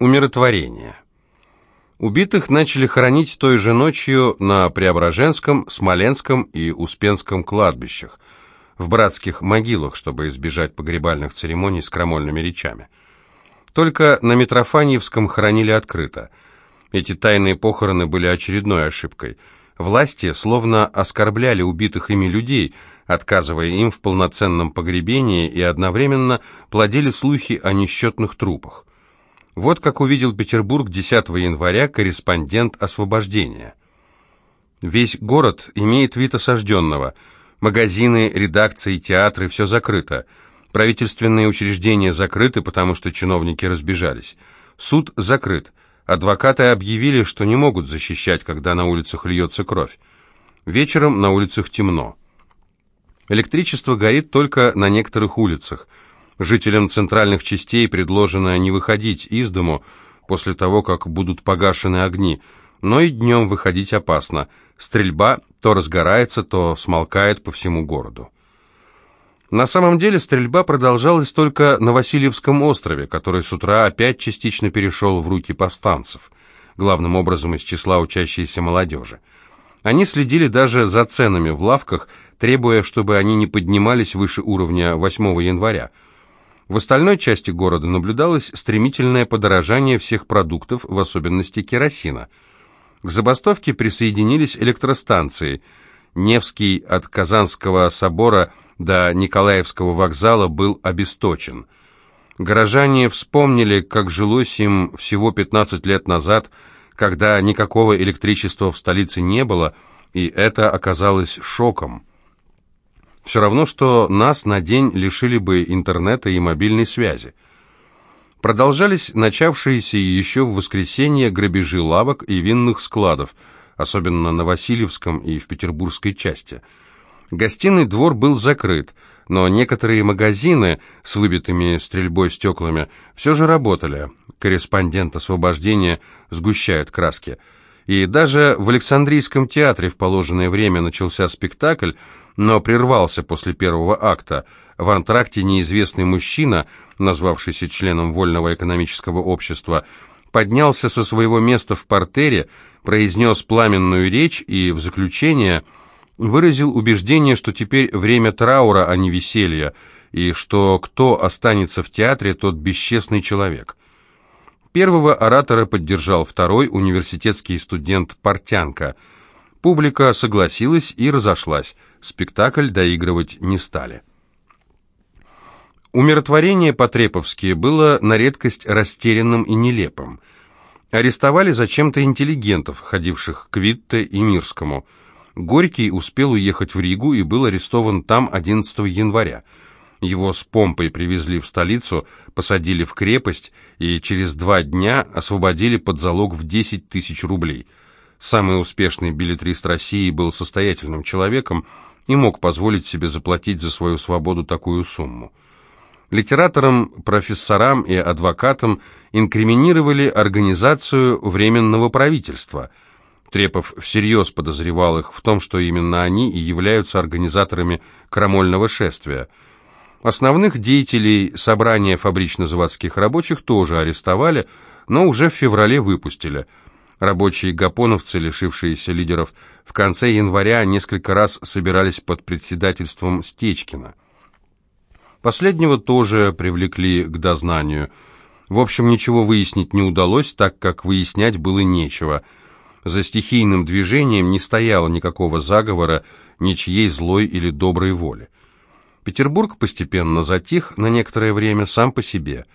Умиротворение. Убитых начали хоронить той же ночью на Преображенском, Смоленском и Успенском кладбищах, в братских могилах, чтобы избежать погребальных церемоний с крамольными речами. Только на Митрофаньевском хоронили открыто. Эти тайные похороны были очередной ошибкой. Власти словно оскорбляли убитых ими людей, отказывая им в полноценном погребении и одновременно плодили слухи о несчетных трупах. Вот как увидел Петербург 10 января корреспондент освобождения. Весь город имеет вид осажденного. Магазины, редакции, театры – все закрыто. Правительственные учреждения закрыты, потому что чиновники разбежались. Суд закрыт. Адвокаты объявили, что не могут защищать, когда на улицах льется кровь. Вечером на улицах темно. Электричество горит только на некоторых улицах – Жителям центральных частей предложено не выходить из дому после того, как будут погашены огни, но и днем выходить опасно. Стрельба то разгорается, то смолкает по всему городу. На самом деле стрельба продолжалась только на Васильевском острове, который с утра опять частично перешел в руки повстанцев, главным образом из числа учащейся молодежи. Они следили даже за ценами в лавках, требуя, чтобы они не поднимались выше уровня 8 января – в остальной части города наблюдалось стремительное подорожание всех продуктов, в особенности керосина. К забастовке присоединились электростанции. Невский от Казанского собора до Николаевского вокзала был обесточен. Горожане вспомнили, как жилось им всего 15 лет назад, когда никакого электричества в столице не было, и это оказалось шоком. Все равно, что нас на день лишили бы интернета и мобильной связи. Продолжались начавшиеся еще в воскресенье грабежи лавок и винных складов, особенно на Васильевском и в петербургской части. Гостиный двор был закрыт, но некоторые магазины с выбитыми стрельбой стеклами все же работали. Корреспондент освобождения сгущает краски. И даже в Александрийском театре в положенное время начался спектакль, но прервался после первого акта. В антракте неизвестный мужчина, назвавшийся членом Вольного экономического общества, поднялся со своего места в портере, произнес пламенную речь и в заключение выразил убеждение, что теперь время траура, а не веселья, и что кто останется в театре, тот бесчестный человек. Первого оратора поддержал второй университетский студент Портянка. Публика согласилась и разошлась спектакль доигрывать не стали. Умиротворение по-треповски было на редкость растерянным и нелепым. Арестовали зачем-то интеллигентов, ходивших к Витте и Мирскому. Горький успел уехать в Ригу и был арестован там 11 января. Его с помпой привезли в столицу, посадили в крепость и через два дня освободили под залог в 10 тысяч рублей. Самый успешный билетрист России был состоятельным человеком, и мог позволить себе заплатить за свою свободу такую сумму. Литераторам, профессорам и адвокатам инкриминировали организацию Временного правительства. Трепов всерьез подозревал их в том, что именно они и являются организаторами крамольного шествия. Основных деятелей собрания фабрично-заводских рабочих тоже арестовали, но уже в феврале выпустили – Рабочие гапоновцы, лишившиеся лидеров, в конце января несколько раз собирались под председательством Стечкина. Последнего тоже привлекли к дознанию. В общем, ничего выяснить не удалось, так как выяснять было нечего. За стихийным движением не стояло никакого заговора, ничьей злой или доброй воли. Петербург постепенно затих на некоторое время сам по себе.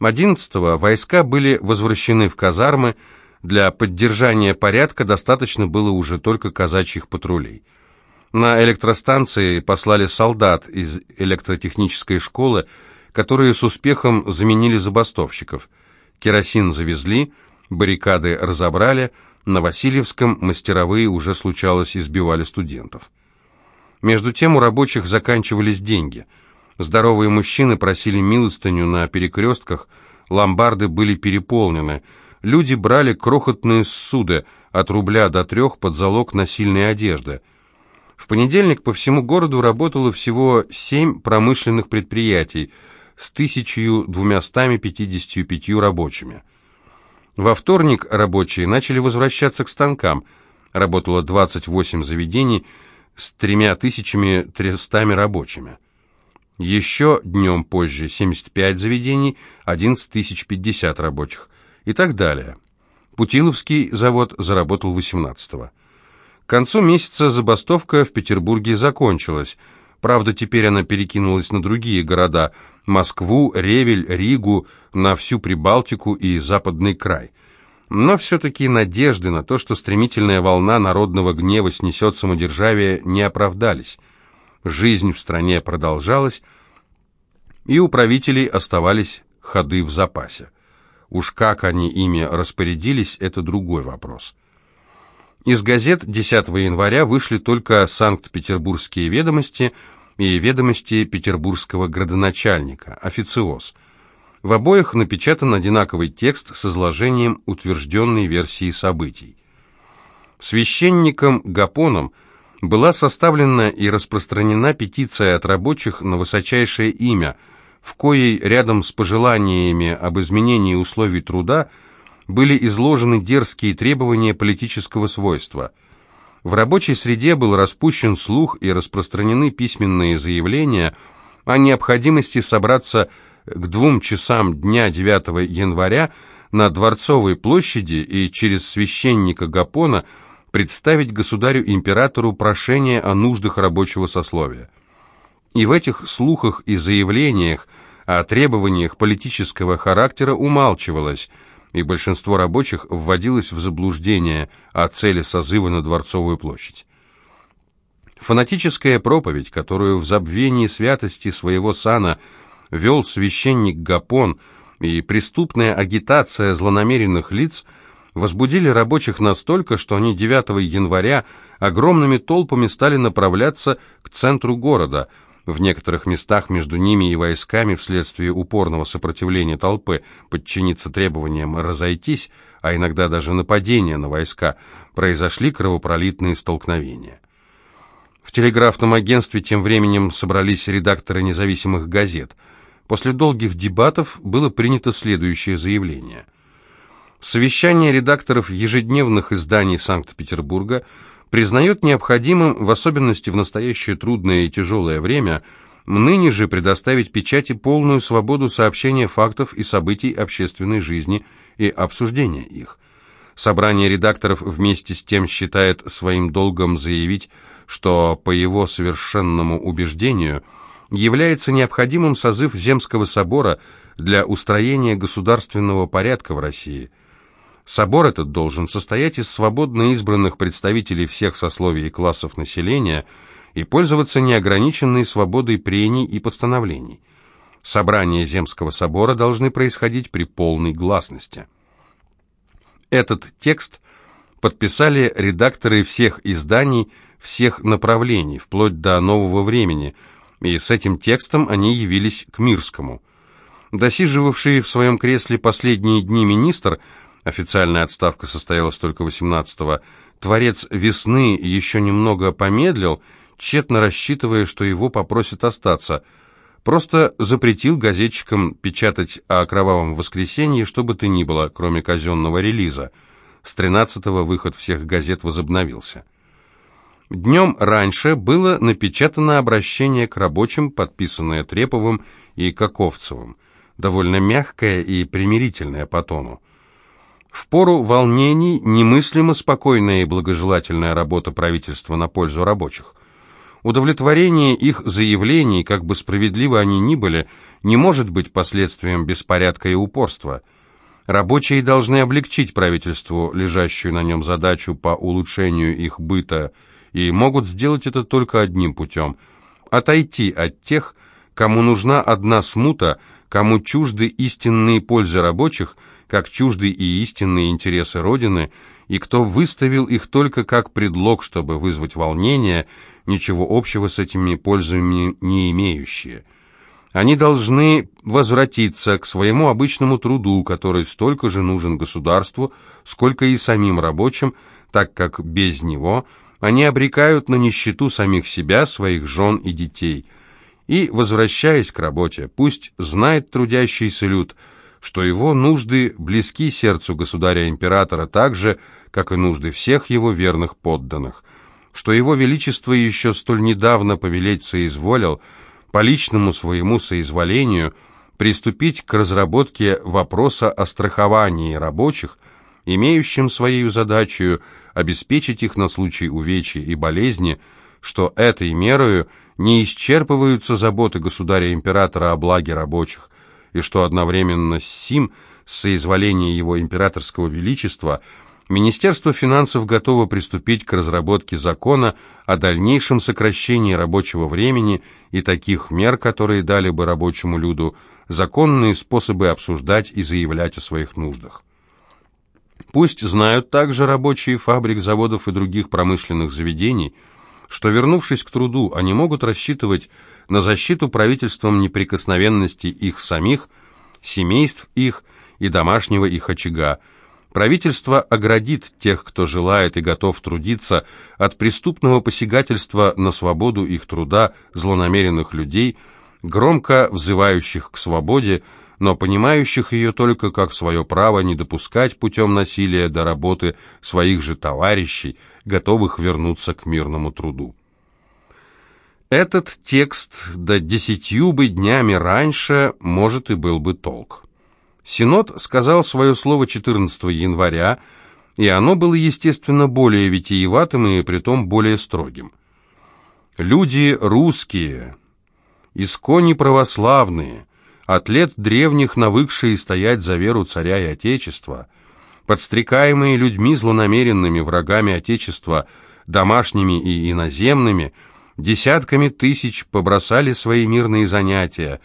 11-го войска были возвращены в казармы, для поддержания порядка достаточно было уже только казачьих патрулей. На электростанции послали солдат из электротехнической школы, которые с успехом заменили забастовщиков. Керосин завезли, баррикады разобрали, на Васильевском мастеровые уже случалось избивали студентов. Между тем у рабочих заканчивались деньги. Здоровые мужчины просили милостыню на перекрестках, ломбарды были переполнены – люди брали крохотные суды от рубля до трех под залог насильной одежды. В понедельник по всему городу работало всего семь промышленных предприятий с 1255 рабочими. Во вторник рабочие начали возвращаться к станкам. Работало 28 заведений с 3300 рабочими. Еще днем позже 75 заведений, 11 050 рабочих и так далее. Путиловский завод заработал 18-го. К концу месяца забастовка в Петербурге закончилась. Правда, теперь она перекинулась на другие города – Москву, Ревель, Ригу, на всю Прибалтику и Западный край. Но все-таки надежды на то, что стремительная волна народного гнева снесет самодержавие, не оправдались. Жизнь в стране продолжалась, и у правителей оставались ходы в запасе. Уж как они ими распорядились, это другой вопрос. Из газет 10 января вышли только «Санкт-Петербургские ведомости» и «Ведомости петербургского градоначальника», официоз. В обоих напечатан одинаковый текст с изложением утвержденной версии событий. Священником Гапоном была составлена и распространена петиция от рабочих на высочайшее имя, в коей рядом с пожеланиями об изменении условий труда – были изложены дерзкие требования политического свойства. В рабочей среде был распущен слух и распространены письменные заявления о необходимости собраться к двум часам дня 9 января на Дворцовой площади и через священника Гапона представить государю-императору прошение о нуждах рабочего сословия. И в этих слухах и заявлениях о требованиях политического характера умалчивалось – и большинство рабочих вводилось в заблуждение о цели созыва на Дворцовую площадь. Фанатическая проповедь, которую в забвении святости своего сана вел священник Гапон, и преступная агитация злонамеренных лиц возбудили рабочих настолько, что они 9 января огромными толпами стали направляться к центру города – в некоторых местах между ними и войсками вследствие упорного сопротивления толпы подчиниться требованиям разойтись, а иногда даже нападения на войска, произошли кровопролитные столкновения. В телеграфном агентстве тем временем собрались редакторы независимых газет. После долгих дебатов было принято следующее заявление. Совещание редакторов ежедневных изданий Санкт-Петербурга – признает необходимым, в особенности в настоящее трудное и тяжелое время, ныне же предоставить печати полную свободу сообщения фактов и событий общественной жизни и обсуждения их. Собрание редакторов вместе с тем считает своим долгом заявить, что по его совершенному убеждению является необходимым созыв Земского собора для устроения государственного порядка в России – Собор этот должен состоять из свободно избранных представителей всех сословий и классов населения и пользоваться неограниченной свободой прений и постановлений. Собрания Земского собора должны происходить при полной гласности. Этот текст подписали редакторы всех изданий, всех направлений, вплоть до нового времени, и с этим текстом они явились к Мирскому. Досиживавший в своем кресле последние дни министр – Официальная отставка состоялась только 18-го. Творец «Весны» еще немного помедлил, тщетно рассчитывая, что его попросят остаться. Просто запретил газетчикам печатать о кровавом воскресенье, что бы то ни было, кроме казенного релиза. С 13-го выход всех газет возобновился. Днем раньше было напечатано обращение к рабочим, подписанное Треповым и Каковцевым, довольно мягкое и примирительное по тону. В пору волнений немыслимо спокойная и благожелательная работа правительства на пользу рабочих. Удовлетворение их заявлений, как бы справедливо они ни были, не может быть последствием беспорядка и упорства. Рабочие должны облегчить правительству лежащую на нем задачу по улучшению их быта, и могут сделать это только одним путем – отойти от тех, кому нужна одна смута, кому чужды истинные пользы рабочих – как чужды и истинные интересы Родины, и кто выставил их только как предлог, чтобы вызвать волнение, ничего общего с этими пользами не имеющие. Они должны возвратиться к своему обычному труду, который столько же нужен государству, сколько и самим рабочим, так как без него они обрекают на нищету самих себя, своих жен и детей. И, возвращаясь к работе, пусть знает трудящийся люд – что его нужды близки сердцу государя-императора так же, как и нужды всех его верных подданных, что его величество еще столь недавно повелеть соизволил, по личному своему соизволению, приступить к разработке вопроса о страховании рабочих, имеющим своей задачей обеспечить их на случай увечья и болезни, что этой мерою не исчерпываются заботы государя-императора о благе рабочих, и что одновременно с сим, с соизволения его императорского величества, Министерство финансов готово приступить к разработке закона о дальнейшем сокращении рабочего времени и таких мер, которые дали бы рабочему люду законные способы обсуждать и заявлять о своих нуждах. Пусть знают также рабочие фабрик, заводов и других промышленных заведений, что, вернувшись к труду, они могут рассчитывать на защиту правительством неприкосновенности их самих, семейств их и домашнего их очага, Правительство оградит тех, кто желает и готов трудиться, от преступного посягательства на свободу их труда злонамеренных людей, громко взывающих к свободе, но понимающих ее только как свое право не допускать путем насилия до работы своих же товарищей, готовых вернуться к мирному труду. Этот текст до десятью бы днями раньше, может, и был бы толк. Синод сказал свое слово 14 января, и оно было, естественно, более витиеватым и притом более строгим. «Люди русские, искони православные, от лет древних навыкшие стоять за веру царя и Отечества, подстрекаемые людьми злонамеренными врагами Отечества, домашними и иноземными, десятками тысяч побросали свои мирные занятия,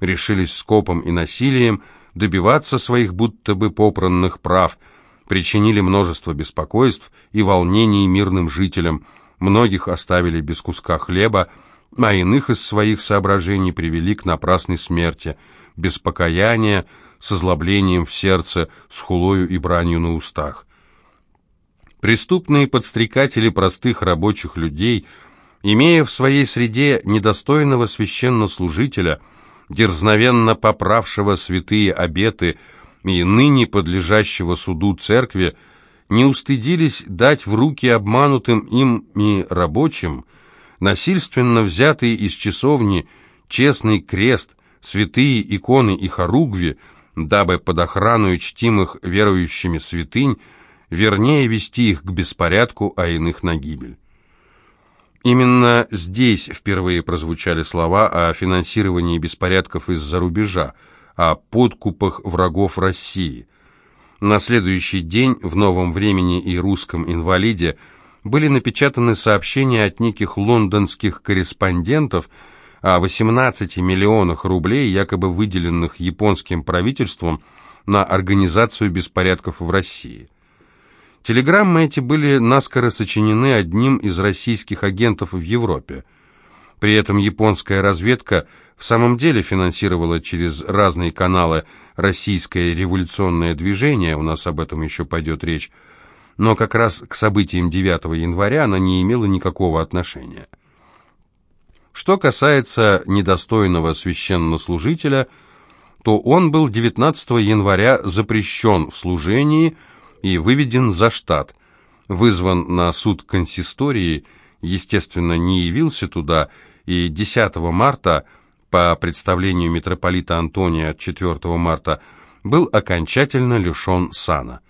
решились скопом и насилием – добиваться своих будто бы попранных прав, причинили множество беспокойств и волнений мирным жителям, многих оставили без куска хлеба, а иных из своих соображений привели к напрасной смерти, без покаяния, с озлоблением в сердце, с хулою и бранью на устах. Преступные подстрекатели простых рабочих людей, имея в своей среде недостойного священнослужителя – дерзновенно поправшего святые обеты и ныне подлежащего суду церкви, не устыдились дать в руки обманутым ими рабочим насильственно взятые из часовни честный крест, святые иконы и хоругви, дабы под охрану чтимых верующими святынь вернее вести их к беспорядку, а иных на гибель. Именно здесь впервые прозвучали слова о финансировании беспорядков из-за рубежа, о подкупах врагов России. На следующий день в «Новом времени» и «Русском инвалиде» были напечатаны сообщения от неких лондонских корреспондентов о 18 миллионах рублей, якобы выделенных японским правительством на организацию беспорядков в России. Телеграммы эти были наскоро сочинены одним из российских агентов в Европе. При этом японская разведка в самом деле финансировала через разные каналы российское революционное движение, у нас об этом еще пойдет речь, но как раз к событиям 9 января она не имела никакого отношения. Что касается недостойного священнослужителя, то он был 19 января запрещен в служении – и выведен за штат. Вызван на суд консистории, естественно, не явился туда, и 10 марта, по представлению митрополита Антония от 4 марта, был окончательно лишен сана.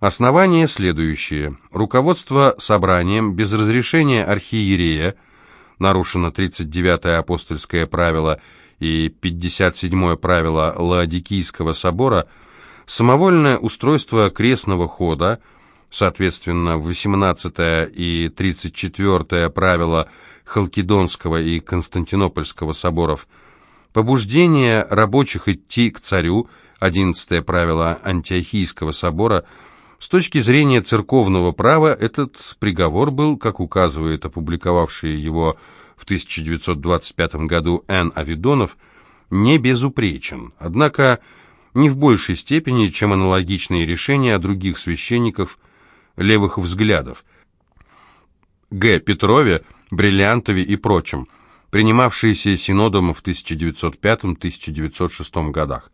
Основания следующие. Руководство собранием без разрешения архиерея, нарушено 39-е апостольское правило и 57-е правило Лаодикийского собора – Самовольное устройство крестного хода, соответственно, 18 и 34 правила Халкидонского и Константинопольского соборов, побуждение рабочих идти к царю, 11 правило Антиохийского собора, с точки зрения церковного права этот приговор был, как указывает опубликовавший его в 1925 году Н. Авидонов, не безупречен. Однако не в большей степени, чем аналогичные решения других священников левых взглядов, Г. Петрове, Бриллиантове и прочим, принимавшиеся синодом в 1905-1906 годах.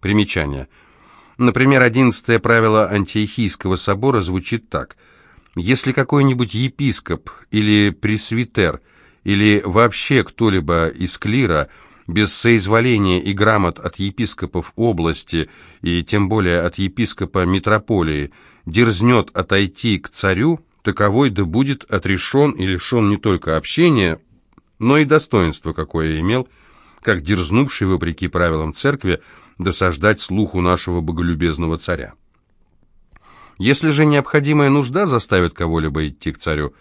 Примечание. Например, одиннадцатое правило Антиохийского собора звучит так. Если какой-нибудь епископ или пресвитер или вообще кто-либо из клира без соизволения и грамот от епископов области и тем более от епископа метрополии дерзнет отойти к царю, таковой да будет отрешен и лишен не только общения, но и достоинства, какое имел, как дерзнувший, вопреки правилам церкви, досаждать слуху нашего боголюбезного царя. Если же необходимая нужда заставит кого-либо идти к царю,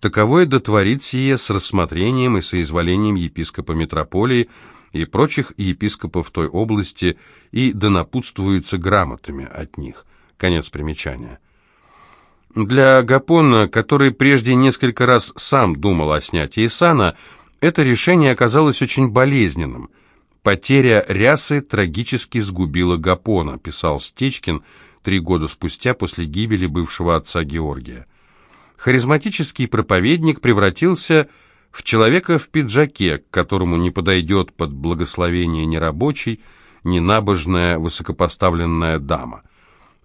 таковое дотворит сие с рассмотрением и соизволением епископа метрополии и прочих епископов той области и да напутствуется грамотами от них. Конец примечания. Для Гапона, который прежде несколько раз сам думал о снятии сана, это решение оказалось очень болезненным. «Потеря рясы трагически сгубила Гапона», писал Стечкин три года спустя после гибели бывшего отца Георгия. Харизматический проповедник превратился в человека в пиджаке, к которому не подойдет под благословение ни рабочий, ни набожная высокопоставленная дама.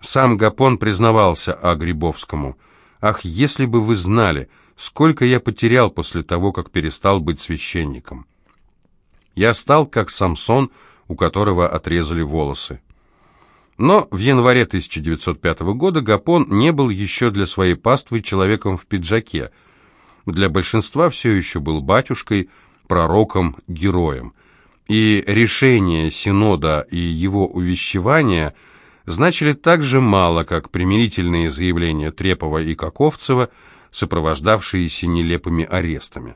Сам Гапон признавался о Грибовскому. «Ах, если бы вы знали, сколько я потерял после того, как перестал быть священником!» Я стал как Самсон, у которого отрезали волосы. Но в январе 1905 года Гапон не был еще для своей паствы человеком в пиджаке. Для большинства все еще был батюшкой, пророком, героем. И решение Синода и его увещевания – значили так же мало, как примирительные заявления Трепова и Каковцева, сопровождавшиеся нелепыми арестами.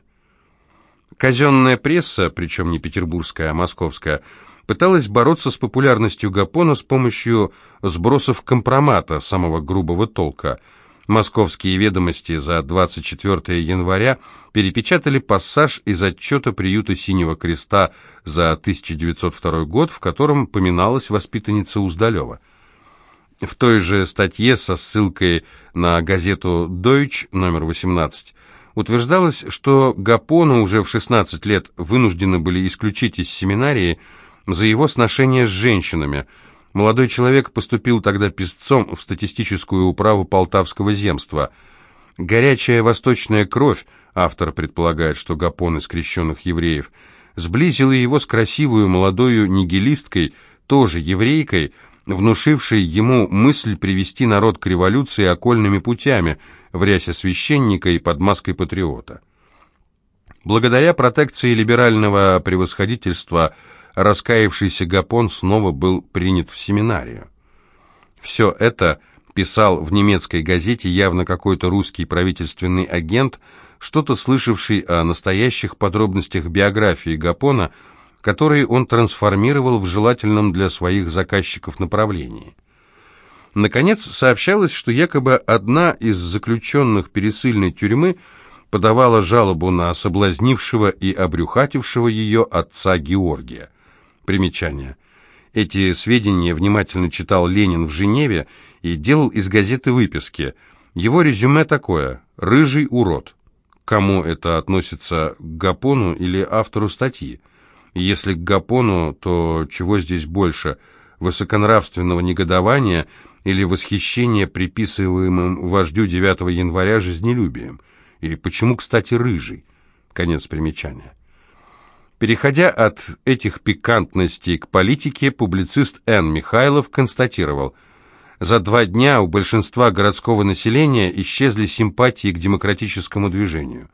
Казенная пресса, причем не петербургская, а московская, пыталась бороться с популярностью Гапона с помощью сбросов компромата самого грубого толка. Московские ведомости за 24 января перепечатали пассаж из отчета приюта Синего Креста за 1902 год, в котором поминалась воспитанница Уздалева. В той же статье со ссылкой на газету Deutsch номер 18 утверждалось, что Гапона уже в 16 лет вынуждены были исключить из семинарии за его сношение с женщинами. Молодой человек поступил тогда писцом в статистическую управу Полтавского земства. Горячая восточная кровь, автор предполагает, что Гапон из крещенных евреев, сблизила его с красивую молодою нигилисткой, тоже еврейкой, внушивший ему мысль привести народ к революции окольными путями, в рясе священника и под маской патриота. Благодаря протекции либерального превосходительства раскаявшийся Гапон снова был принят в семинарию. Все это писал в немецкой газете явно какой-то русский правительственный агент, что-то слышавший о настоящих подробностях биографии Гапона – которые он трансформировал в желательном для своих заказчиков направлении. Наконец, сообщалось, что якобы одна из заключенных пересыльной тюрьмы подавала жалобу на соблазнившего и обрюхатившего ее отца Георгия. Примечание. Эти сведения внимательно читал Ленин в Женеве и делал из газеты выписки. Его резюме такое «Рыжий урод». Кому это относится, к Гапону или автору статьи? Если к Гапону, то чего здесь больше? Высоконравственного негодования или восхищения приписываемым вождю 9 января жизнелюбием? И почему, кстати, рыжий? Конец примечания. Переходя от этих пикантностей к политике, публицист Н. Михайлов констатировал, за два дня у большинства городского населения исчезли симпатии к демократическому движению.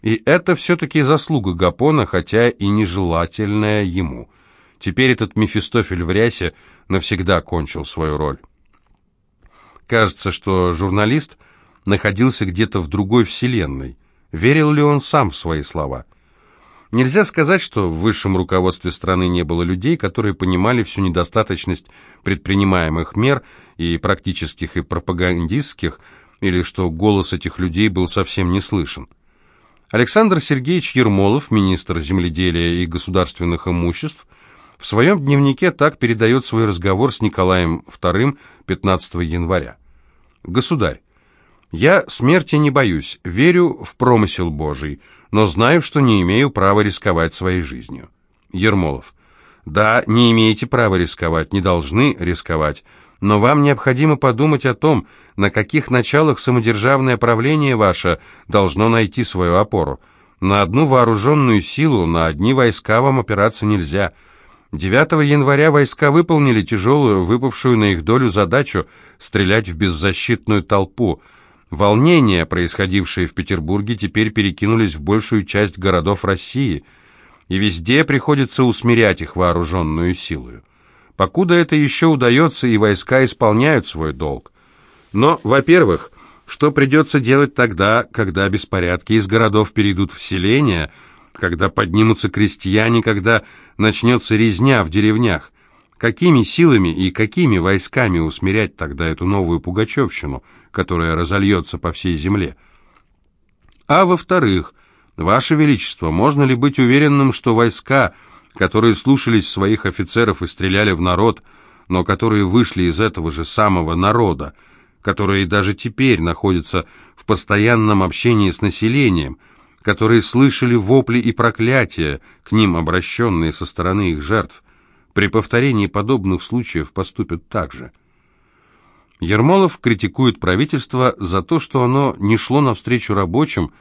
И это все-таки заслуга Гапона, хотя и нежелательная ему. Теперь этот Мефистофель в рясе навсегда кончил свою роль. Кажется, что журналист находился где-то в другой вселенной. Верил ли он сам в свои слова? Нельзя сказать, что в высшем руководстве страны не было людей, которые понимали всю недостаточность предпринимаемых мер и практических, и пропагандистских, или что голос этих людей был совсем не слышен. Александр Сергеевич Ермолов, министр земледелия и государственных имуществ, в своем дневнике так передает свой разговор с Николаем II 15 января. «Государь, я смерти не боюсь, верю в промысел Божий, но знаю, что не имею права рисковать своей жизнью». Ермолов. Да, не имеете права рисковать, не должны рисковать, но вам необходимо подумать о том, на каких началах самодержавное правление ваше должно найти свою опору. На одну вооруженную силу, на одни войска вам опираться нельзя. 9 января войска выполнили тяжелую, выпавшую на их долю задачу стрелять в беззащитную толпу. Волнения, происходившие в Петербурге, теперь перекинулись в большую часть городов России, и везде приходится усмирять их вооруженную силу. Покуда это еще удается, и войска исполняют свой долг. Но, во-первых, что придется делать тогда, когда беспорядки из городов перейдут в селения, когда поднимутся крестьяне, когда начнется резня в деревнях? Какими силами и какими войсками усмирять тогда эту новую пугачевщину, которая разольется по всей земле? А во-вторых, Ваше Величество, можно ли быть уверенным, что войска – которые слушались своих офицеров и стреляли в народ, но которые вышли из этого же самого народа, которые даже теперь находятся в постоянном общении с населением, которые слышали вопли и проклятия, к ним обращенные со стороны их жертв, при повторении подобных случаев поступят так же. Ермолов критикует правительство за то, что оно не шло навстречу рабочим,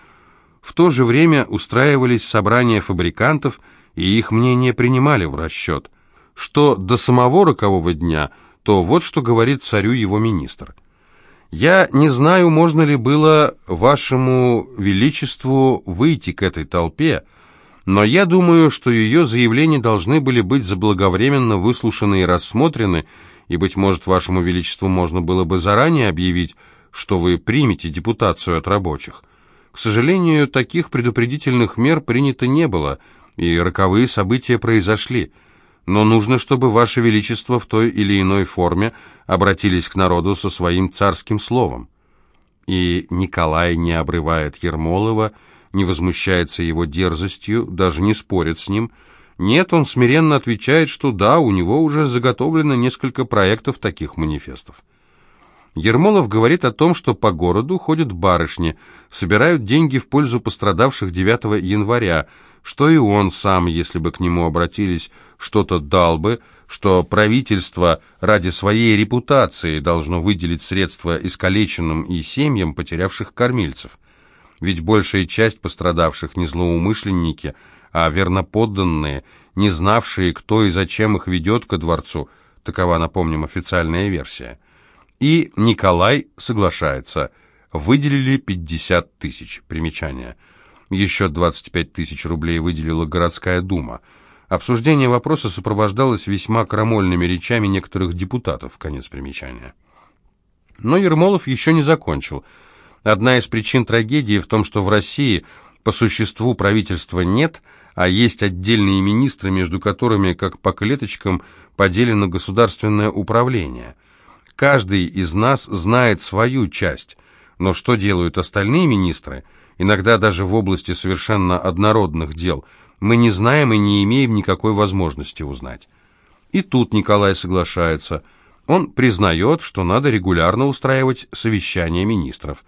в то же время устраивались собрания фабрикантов – и их мнение принимали в расчет. Что до самого рокового дня, то вот что говорит царю его министр. «Я не знаю, можно ли было вашему величеству выйти к этой толпе, но я думаю, что ее заявления должны были быть заблаговременно выслушаны и рассмотрены, и, быть может, вашему величеству можно было бы заранее объявить, что вы примете депутацию от рабочих. К сожалению, таких предупредительных мер принято не было – и роковые события произошли, но нужно, чтобы Ваше Величество в той или иной форме обратились к народу со своим царским словом. И Николай не обрывает Ермолова, не возмущается его дерзостью, даже не спорит с ним. Нет, он смиренно отвечает, что да, у него уже заготовлено несколько проектов таких манифестов. Ермолов говорит о том, что по городу ходят барышни, собирают деньги в пользу пострадавших 9 января, что и он сам, если бы к нему обратились, что-то дал бы, что правительство ради своей репутации должно выделить средства искалеченным и семьям, потерявших кормильцев. Ведь большая часть пострадавших не злоумышленники, а верноподданные, не знавшие, кто и зачем их ведет ко дворцу, такова, напомним, официальная версия. И Николай соглашается, выделили 50 тысяч, примечания – еще 25 тысяч рублей выделила городская дума. Обсуждение вопроса сопровождалось весьма крамольными речами некоторых депутатов. Конец примечания. Но Ермолов еще не закончил. Одна из причин трагедии в том, что в России по существу правительства нет, а есть отдельные министры, между которыми, как по клеточкам, поделено государственное управление. Каждый из нас знает свою часть, но что делают остальные министры – иногда даже в области совершенно однородных дел, мы не знаем и не имеем никакой возможности узнать. И тут Николай соглашается. Он признает, что надо регулярно устраивать совещания министров.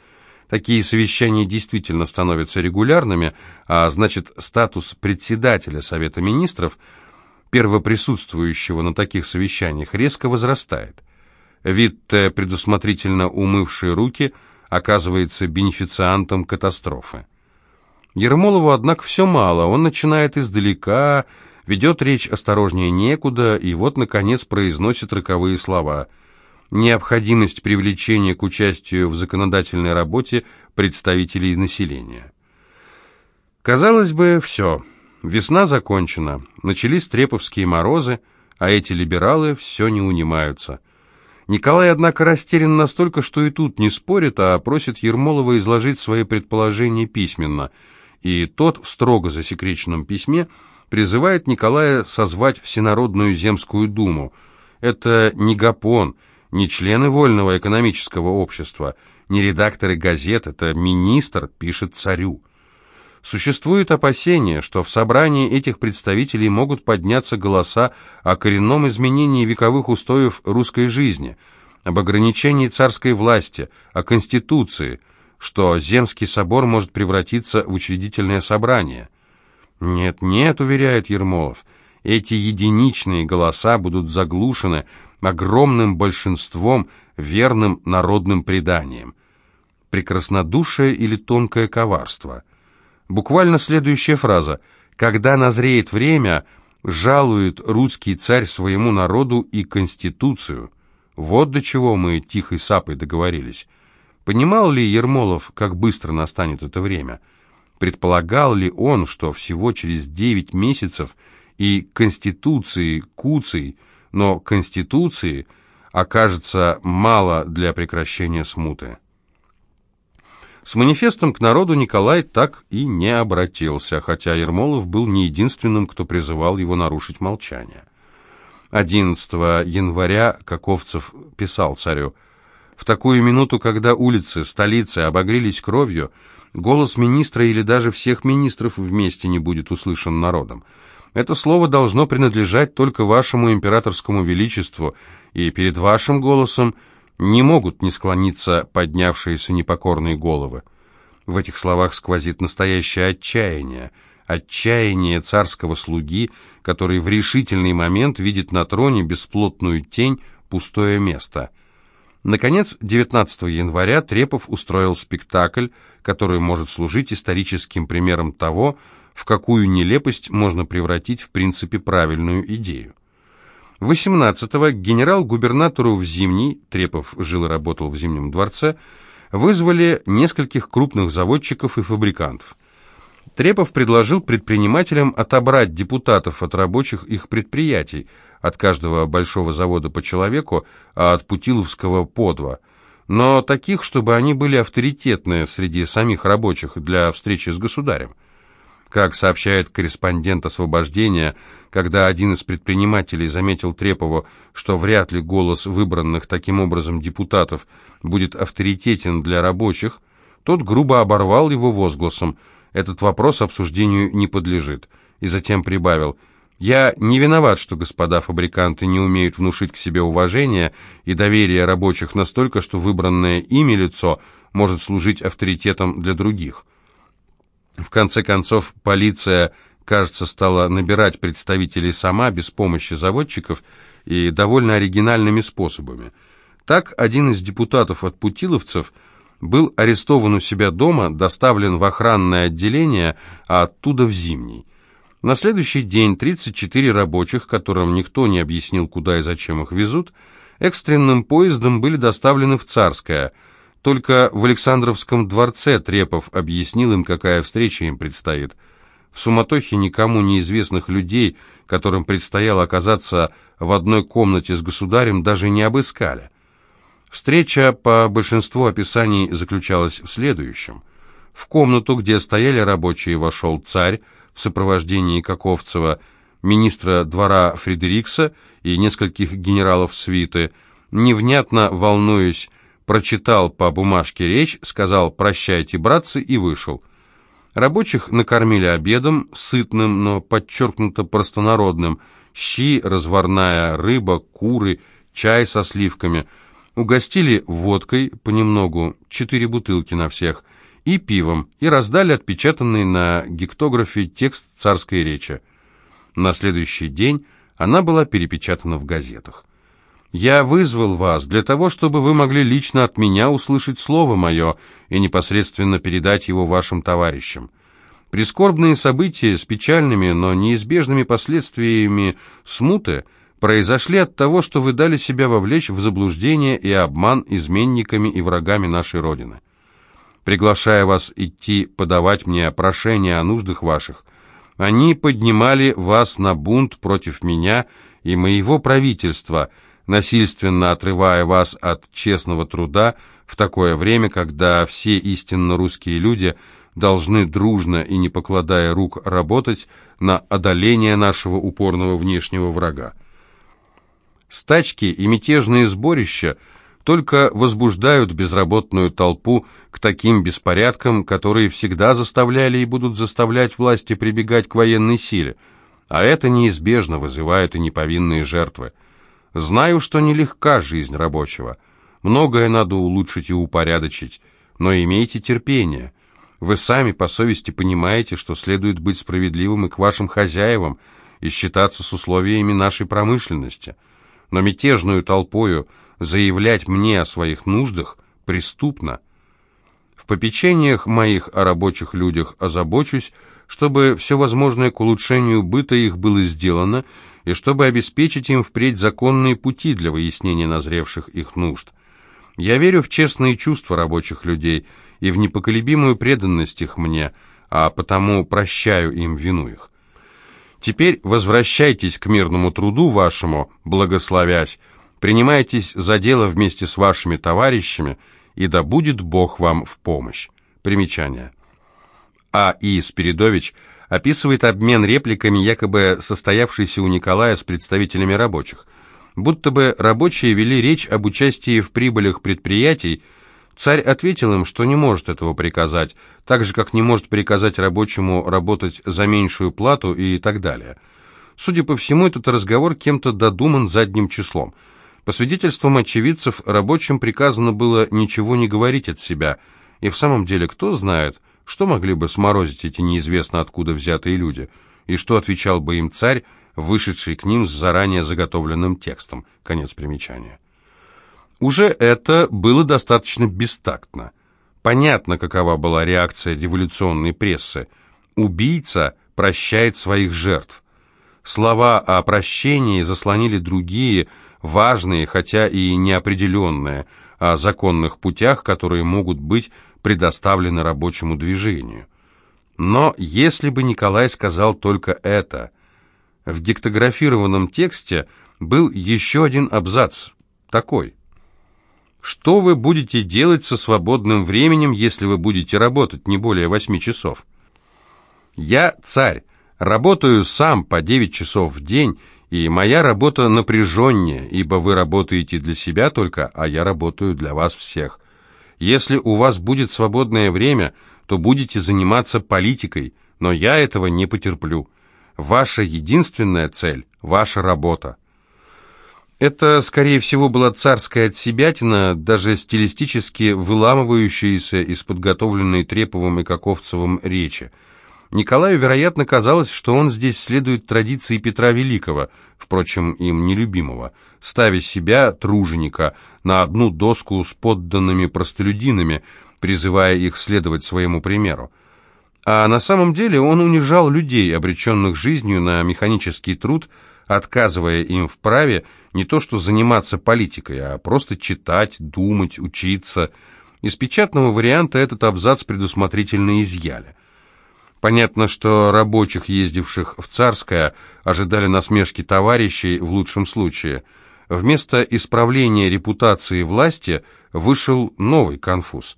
Такие совещания действительно становятся регулярными, а значит статус председателя Совета министров, первоприсутствующего на таких совещаниях, резко возрастает. Витте, предусмотрительно умывший руки, оказывается бенефициантом катастрофы. Ермолову, однако, все мало. Он начинает издалека, ведет речь осторожнее некуда, и вот, наконец, произносит роковые слова. Необходимость привлечения к участию в законодательной работе представителей населения. Казалось бы, все. Весна закончена, начались треповские морозы, а эти либералы все не унимаются – Николай, однако, растерян настолько, что и тут не спорит, а просит Ермолова изложить свои предположения письменно. И тот в строго засекреченном письме призывает Николая созвать Всенародную земскую думу. Это не Гапон, не члены Вольного экономического общества, не редакторы газет, это министр пишет царю. Существует опасение, что в собрании этих представителей могут подняться голоса о коренном изменении вековых устоев русской жизни, об ограничении царской власти, о Конституции, что Земский собор может превратиться в учредительное собрание. «Нет, нет», — уверяет Ермолов, эти единичные голоса будут заглушены огромным большинством, верным народным преданием. Прекраснодушие или тонкое коварство. Буквально следующая фраза «Когда назреет время», жалует русский царь своему народу и конституцию. Вот до чего мы тихой сапой договорились. Понимал ли Ермолов, как быстро настанет это время? Предполагал ли он, что всего через девять месяцев и Конституции куцей, но Конституции окажется мало для прекращения смуты? С манифестом к народу Николай так и не обратился, хотя Ермолов был не единственным, кто призывал его нарушить молчание. 11 января Каковцев писал царю, «В такую минуту, когда улицы, столицы обогрелись кровью, голос министра или даже всех министров вместе не будет услышан народом. Это слово должно принадлежать только вашему императорскому величеству, и перед вашим голосом не могут не склониться поднявшиеся непокорные головы. В этих словах сквозит настоящее отчаяние, отчаяние царского слуги, который в решительный момент видит на троне бесплотную тень, пустое место. Наконец, 19 января Трепов устроил спектакль, который может служить историческим примером того, в какую нелепость можно превратить в принципе правильную идею. 18-го генерал-губернатору в Зимний, Трепов жил и работал в Зимнем дворце, вызвали нескольких крупных заводчиков и фабрикантов. Трепов предложил предпринимателям отобрать депутатов от рабочих их предприятий, от каждого большого завода по человеку, а от Путиловского по два, но таких, чтобы они были авторитетны среди самих рабочих для встречи с государем. Как сообщает корреспондент «Освобождения», когда один из предпринимателей заметил Трепову, что вряд ли голос выбранных таким образом депутатов будет авторитетен для рабочих, тот грубо оборвал его возгласом. «Этот вопрос обсуждению не подлежит», и затем прибавил. «Я не виноват, что господа фабриканты не умеют внушить к себе уважение и доверие рабочих настолько, что выбранное ими лицо может служить авторитетом для других». В конце концов, полиция, кажется, стала набирать представителей сама, без помощи заводчиков, и довольно оригинальными способами. Так, один из депутатов от путиловцев был арестован у себя дома, доставлен в охранное отделение, а оттуда в зимний. На следующий день 34 рабочих, которым никто не объяснил, куда и зачем их везут, экстренным поездом были доставлены в Царское – только в Александровском дворце Трепов объяснил им, какая встреча им предстоит. В суматохе никому неизвестных людей, которым предстояло оказаться в одной комнате с государем, даже не обыскали. Встреча по большинству описаний заключалась в следующем. В комнату, где стояли рабочие, вошел царь в сопровождении Каковцева, министра двора Фредерикса и нескольких генералов свиты, невнятно волнуясь, прочитал по бумажке речь, сказал «прощайте, братцы» и вышел. Рабочих накормили обедом, сытным, но подчеркнуто простонародным, щи, разварная рыба, куры, чай со сливками. Угостили водкой понемногу, четыре бутылки на всех, и пивом, и раздали отпечатанный на гектографе текст царской речи. На следующий день она была перепечатана в газетах. Я вызвал вас для того, чтобы вы могли лично от меня услышать слово мое и непосредственно передать его вашим товарищам. Прискорбные события с печальными, но неизбежными последствиями смуты произошли от того, что вы дали себя вовлечь в заблуждение и обман изменниками и врагами нашей Родины. Приглашая вас идти подавать мне прошение о нуждах ваших, они поднимали вас на бунт против меня и моего правительства – насильственно отрывая вас от честного труда в такое время, когда все истинно русские люди должны дружно и не покладая рук работать на одоление нашего упорного внешнего врага. Стачки и мятежные сборища только возбуждают безработную толпу к таким беспорядкам, которые всегда заставляли и будут заставлять власти прибегать к военной силе, а это неизбежно вызывает и неповинные жертвы. Знаю, что нелегка жизнь рабочего. Многое надо улучшить и упорядочить, но имейте терпение. Вы сами по совести понимаете, что следует быть справедливым и к вашим хозяевам, и считаться с условиями нашей промышленности. Но мятежную толпою заявлять мне о своих нуждах преступно. В попечениях моих о рабочих людях озабочусь, чтобы все возможное к улучшению быта их было сделано, и чтобы обеспечить им впредь законные пути для выяснения назревших их нужд. Я верю в честные чувства рабочих людей и в непоколебимую преданность их мне, а потому прощаю им вину их. Теперь возвращайтесь к мирному труду вашему, благословясь, принимайтесь за дело вместе с вашими товарищами, и да будет Бог вам в помощь. Примечание. А. И. Спиридович описывает обмен репликами, якобы состоявшийся у Николая с представителями рабочих. Будто бы рабочие вели речь об участии в прибылях предприятий, Царь ответил им, что не может этого приказать, так же, как не может приказать рабочему работать за меньшую плату и так далее. Судя по всему, этот разговор кем-то додуман задним числом. По свидетельствам очевидцев, рабочим приказано было ничего не говорить от себя. И в самом деле, кто знает, что могли бы сморозить эти неизвестно откуда взятые люди, и что отвечал бы им царь, вышедший к ним с заранее заготовленным текстом. Конец примечания. Уже это было достаточно бестактно. Понятно, какова была реакция революционной прессы. Убийца прощает своих жертв. Слова о прощении заслонили другие, важные, хотя и неопределенные, о законных путях, которые могут быть предоставлены рабочему движению. Но если бы Николай сказал только это, в гектографированном тексте был еще один абзац, такой – что вы будете делать со свободным временем, если вы будете работать не более восьми часов? Я царь, работаю сам по девять часов в день, и моя работа напряженнее, ибо вы работаете для себя только, а я работаю для вас всех. Если у вас будет свободное время, то будете заниматься политикой, но я этого не потерплю. Ваша единственная цель – ваша работа. Это, скорее всего, была царская отсебятина, даже стилистически выламывающаяся из подготовленной Треповым и Каковцевым речи. Николаю, вероятно, казалось, что он здесь следует традиции Петра Великого, впрочем, им нелюбимого, ставя себя, труженика, на одну доску с подданными простолюдинами, призывая их следовать своему примеру. А на самом деле он унижал людей, обреченных жизнью на механический труд, отказывая им в праве не то что заниматься политикой, а просто читать, думать, учиться. Из печатного варианта этот абзац предусмотрительно изъяли. Понятно, что рабочих, ездивших в Царское, ожидали насмешки товарищей в лучшем случае. Вместо исправления репутации власти вышел новый конфуз.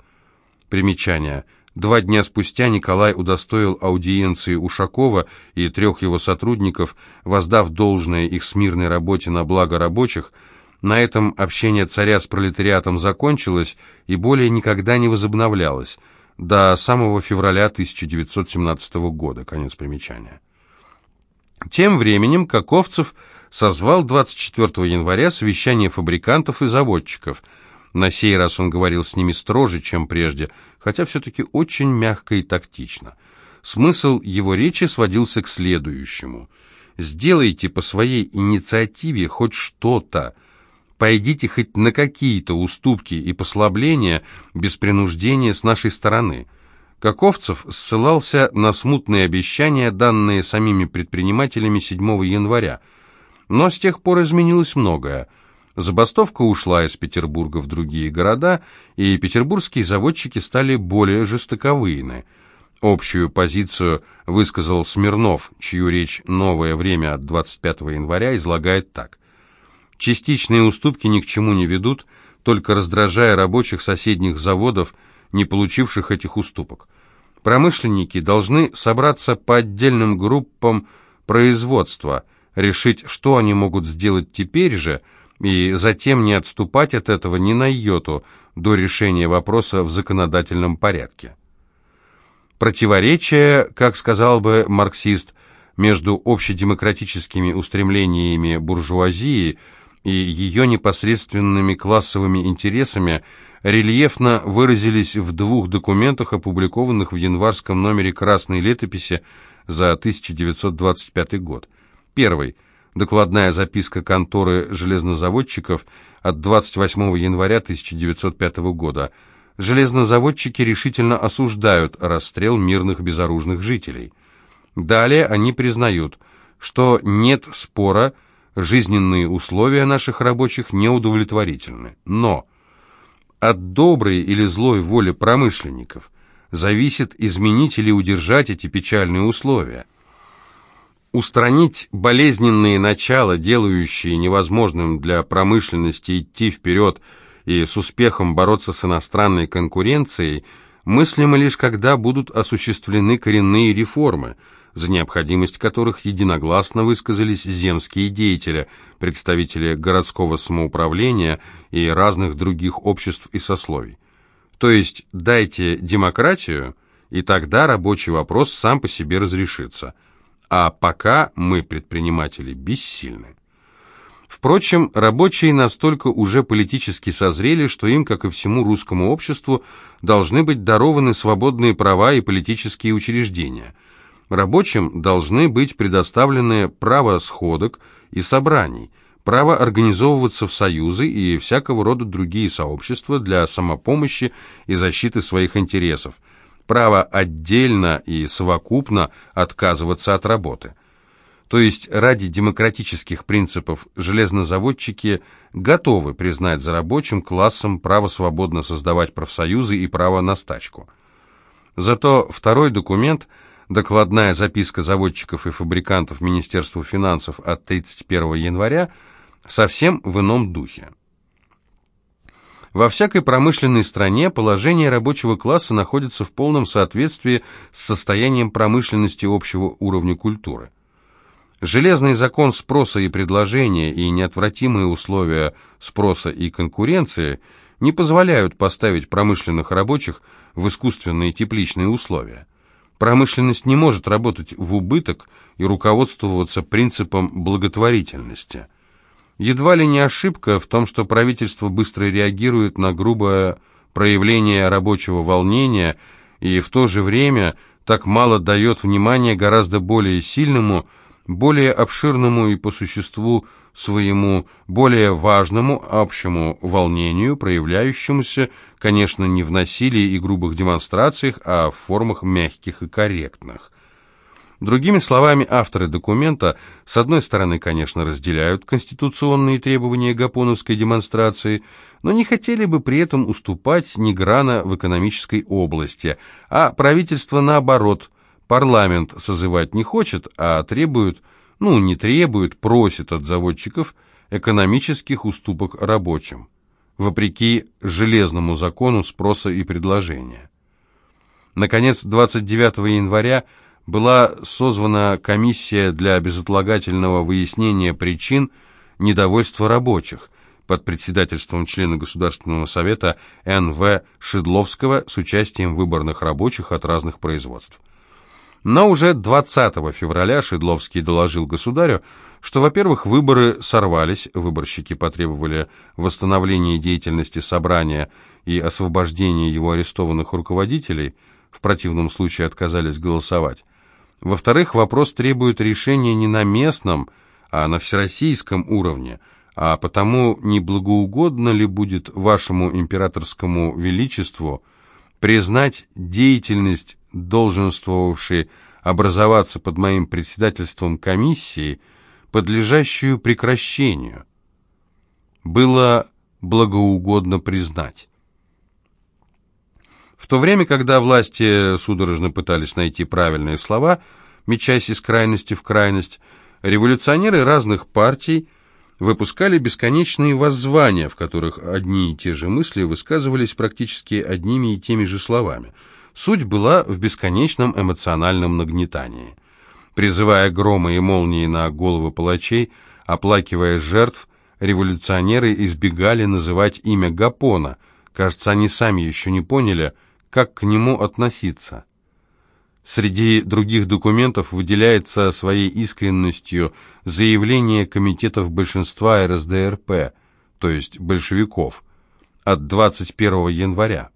Примечание – Два дня спустя Николай удостоил аудиенции Ушакова и трех его сотрудников, воздав должное их смирной работе на благо рабочих. На этом общение царя с пролетариатом закончилось и более никогда не возобновлялось, до самого февраля 1917 года. Конец примечания. Тем временем Каковцев созвал 24 января совещание фабрикантов и заводчиков – на сей раз он говорил с ними строже, чем прежде, хотя все-таки очень мягко и тактично. Смысл его речи сводился к следующему. «Сделайте по своей инициативе хоть что-то. Пойдите хоть на какие-то уступки и послабления без принуждения с нашей стороны». Каковцев ссылался на смутные обещания, данные самими предпринимателями 7 января. Но с тех пор изменилось многое – Забастовка ушла из Петербурга в другие города, и петербургские заводчики стали более жестоковыйны. Общую позицию высказал Смирнов, чью речь «Новое время» от 25 января излагает так. «Частичные уступки ни к чему не ведут, только раздражая рабочих соседних заводов, не получивших этих уступок. Промышленники должны собраться по отдельным группам производства, решить, что они могут сделать теперь же – и затем не отступать от этого ни на йоту до решения вопроса в законодательном порядке. Противоречие, как сказал бы марксист, между общедемократическими устремлениями буржуазии и ее непосредственными классовыми интересами рельефно выразились в двух документах, опубликованных в январском номере «Красной летописи» за 1925 год. Первый. Докладная записка конторы железнозаводчиков от 28 января 1905 года. Железнозаводчики решительно осуждают расстрел мирных безоружных жителей. Далее они признают, что нет спора, жизненные условия наших рабочих неудовлетворительны. Но от доброй или злой воли промышленников зависит изменить или удержать эти печальные условия. Устранить болезненные начала, делающие невозможным для промышленности идти вперед и с успехом бороться с иностранной конкуренцией, мыслимо лишь когда будут осуществлены коренные реформы, за необходимость которых единогласно высказались земские деятели, представители городского самоуправления и разных других обществ и сословий. То есть дайте демократию, и тогда рабочий вопрос сам по себе разрешится – а пока мы, предприниматели, бессильны. Впрочем, рабочие настолько уже политически созрели, что им, как и всему русскому обществу, должны быть дарованы свободные права и политические учреждения. Рабочим должны быть предоставлены право сходок и собраний, право организовываться в союзы и всякого рода другие сообщества для самопомощи и защиты своих интересов – право отдельно и совокупно отказываться от работы. То есть ради демократических принципов железнозаводчики готовы признать за рабочим классом право свободно создавать профсоюзы и право на стачку. Зато второй документ, докладная записка заводчиков и фабрикантов Министерству финансов от 31 января, совсем в ином духе. Во всякой промышленной стране положение рабочего класса находится в полном соответствии с состоянием промышленности общего уровня культуры. Железный закон спроса и предложения и неотвратимые условия спроса и конкуренции не позволяют поставить промышленных рабочих в искусственные тепличные условия. Промышленность не может работать в убыток и руководствоваться принципом благотворительности – Едва ли не ошибка в том, что правительство быстро реагирует на грубое проявление рабочего волнения и в то же время так мало дает внимания гораздо более сильному, более обширному и по существу своему более важному общему волнению, проявляющемуся, конечно, не в насилии и грубых демонстрациях, а в формах мягких и корректных. Другими словами, авторы документа, с одной стороны, конечно, разделяют конституционные требования Гапоновской демонстрации, но не хотели бы при этом уступать ни грана в экономической области, а правительство, наоборот, парламент созывать не хочет, а требует, ну, не требует, просит от заводчиков экономических уступок рабочим, вопреки железному закону спроса и предложения. Наконец, 29 января была созвана комиссия для безотлагательного выяснения причин недовольства рабочих под председательством члена Государственного совета Н.В. Шедловского с участием выборных рабочих от разных производств. Но уже 20 февраля Шедловский доложил государю, что, во-первых, выборы сорвались, выборщики потребовали восстановления деятельности собрания и освобождения его арестованных руководителей, в противном случае отказались голосовать. Во-вторых, вопрос требует решения не на местном, а на всероссийском уровне, а потому не благоугодно ли будет вашему императорскому величеству признать деятельность, долженствовавшей образоваться под моим председательством комиссии, подлежащую прекращению. Было благоугодно признать. То время, когда власти судорожно пытались найти правильные слова, мечась из крайности в крайность, революционеры разных партий выпускали бесконечные воззвания, в которых одни и те же мысли высказывались практически одними и теми же словами. Суть была в бесконечном эмоциональном нагнетании. Призывая громы и молнии на головы палачей, оплакивая жертв, революционеры избегали называть имя Гапона. Кажется, они сами еще не поняли – как к нему относиться. Среди других документов выделяется своей искренностью заявление комитетов большинства РСДРП, то есть большевиков, от 21 января.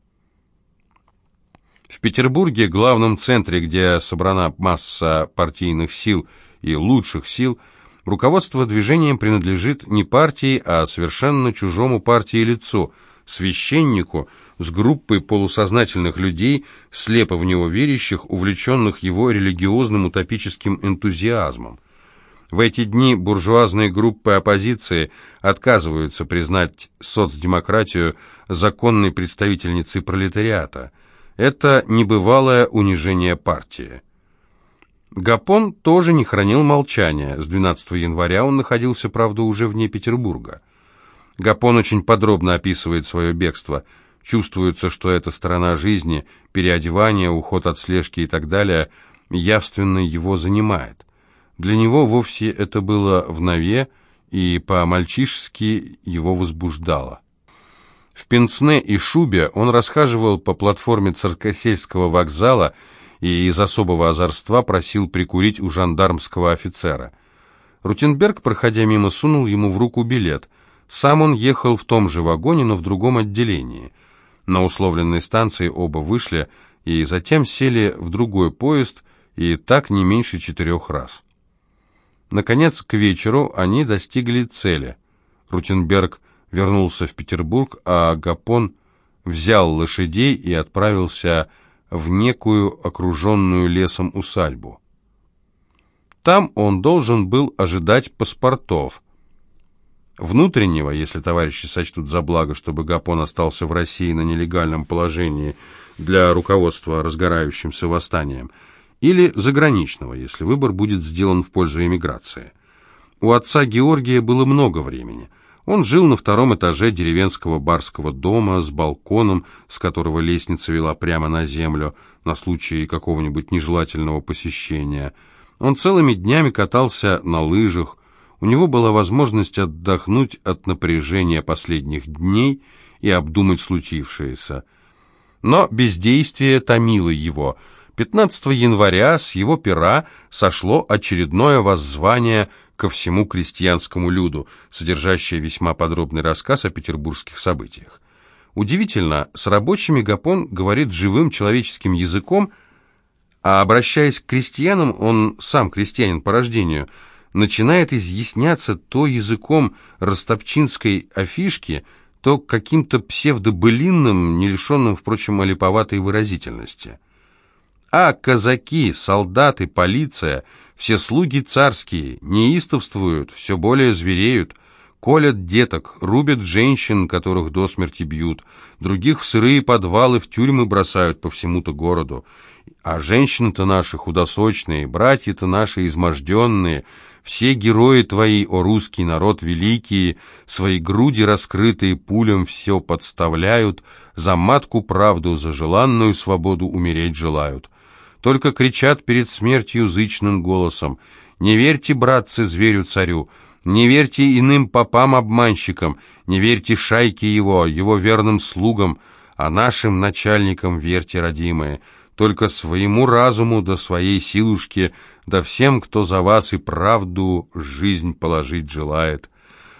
В Петербурге, главном центре, где собрана масса партийных сил и лучших сил, Руководство движением принадлежит не партии, а совершенно чужому партии лицу, священнику с группой полусознательных людей, слепо в него верящих, увлеченных его религиозным утопическим энтузиазмом. В эти дни буржуазные группы оппозиции отказываются признать соцдемократию законной представительницей пролетариата. Это небывалое унижение партии. Гапон тоже не хранил молчания. С 12 января он находился, правда, уже вне Петербурга. Гапон очень подробно описывает свое бегство. Чувствуется, что эта сторона жизни, переодевание, уход от слежки и так далее, явственно его занимает. Для него вовсе это было в нове, и по-мальчишески его возбуждало. В пенсне и шубе он расхаживал по платформе Царкосельского вокзала и из особого озорства просил прикурить у жандармского офицера. Рутенберг, проходя мимо, сунул ему в руку билет. Сам он ехал в том же вагоне, но в другом отделении. На условленной станции оба вышли и затем сели в другой поезд, и так не меньше четырех раз. Наконец, к вечеру они достигли цели. Рутенберг вернулся в Петербург, а Гапон взял лошадей и отправился в некую окруженную лесом усадьбу. Там он должен был ожидать паспортов. Внутреннего, если товарищи сочтут за благо, чтобы Гапон остался в России на нелегальном положении для руководства разгорающимся восстанием, или заграничного, если выбор будет сделан в пользу эмиграции. У отца Георгия было много времени – он жил на втором этаже деревенского барского дома с балконом, с которого лестница вела прямо на землю на случай какого-нибудь нежелательного посещения. Он целыми днями катался на лыжах. У него была возможность отдохнуть от напряжения последних дней и обдумать случившееся. Но бездействие томило его. 15 января с его пера сошло очередное воззвание – ко всему крестьянскому люду, содержащая весьма подробный рассказ о петербургских событиях. Удивительно, с рабочими Гапон говорит живым человеческим языком, а обращаясь к крестьянам, он сам крестьянин по рождению, начинает изъясняться то языком ростопчинской афишки, то каким-то псевдобылинным, не лишенным, впрочем, олиповатой выразительности. А казаки, солдаты, полиция — все слуги царские неистовствуют, все более звереют, колят деток, рубят женщин, которых до смерти бьют, других в сырые подвалы, в тюрьмы бросают по всему-то городу. А женщины-то наши худосочные, братья-то наши изможденные, все герои твои, о русский народ великие, свои груди раскрытые пулем все подставляют, за матку правду, за желанную свободу умереть желают только кричат перед смертью зычным голосом. «Не верьте, братцы, зверю-царю! Не верьте иным попам-обманщикам! Не верьте шайке его, его верным слугам, а нашим начальникам верьте, родимые! Только своему разуму да своей силушке, да всем, кто за вас и правду жизнь положить желает.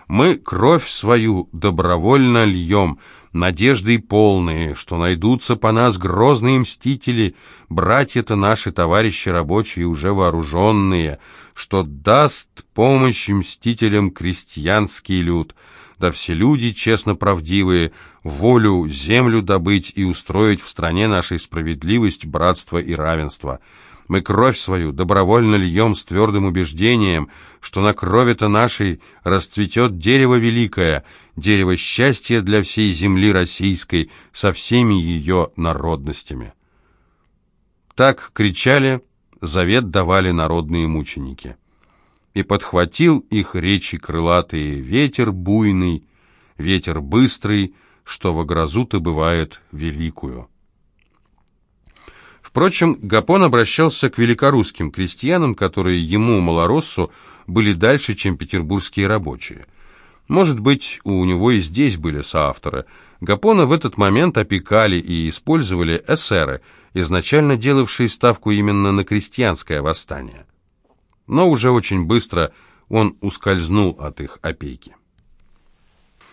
Мы кровь свою добровольно льем, надеждой полные, что найдутся по нас грозные мстители, братья-то наши, товарищи рабочие, уже вооруженные, что даст помощь мстителям крестьянский люд, да все люди честно правдивые, волю землю добыть и устроить в стране нашей справедливость, братство и равенство». Мы кровь свою добровольно льем с твердым убеждением, что на крови-то нашей расцветет дерево великое, дерево счастья для всей земли российской со всеми ее народностями. Так кричали, завет давали народные мученики. И подхватил их речи крылатые ветер буйный, ветер быстрый, что во грозу-то бывает великую. Впрочем, Гапон обращался к великорусским крестьянам, которые ему, малороссу, были дальше, чем петербургские рабочие. Может быть, у него и здесь были соавторы. Гапона в этот момент опекали и использовали эсеры, изначально делавшие ставку именно на крестьянское восстание. Но уже очень быстро он ускользнул от их опеки.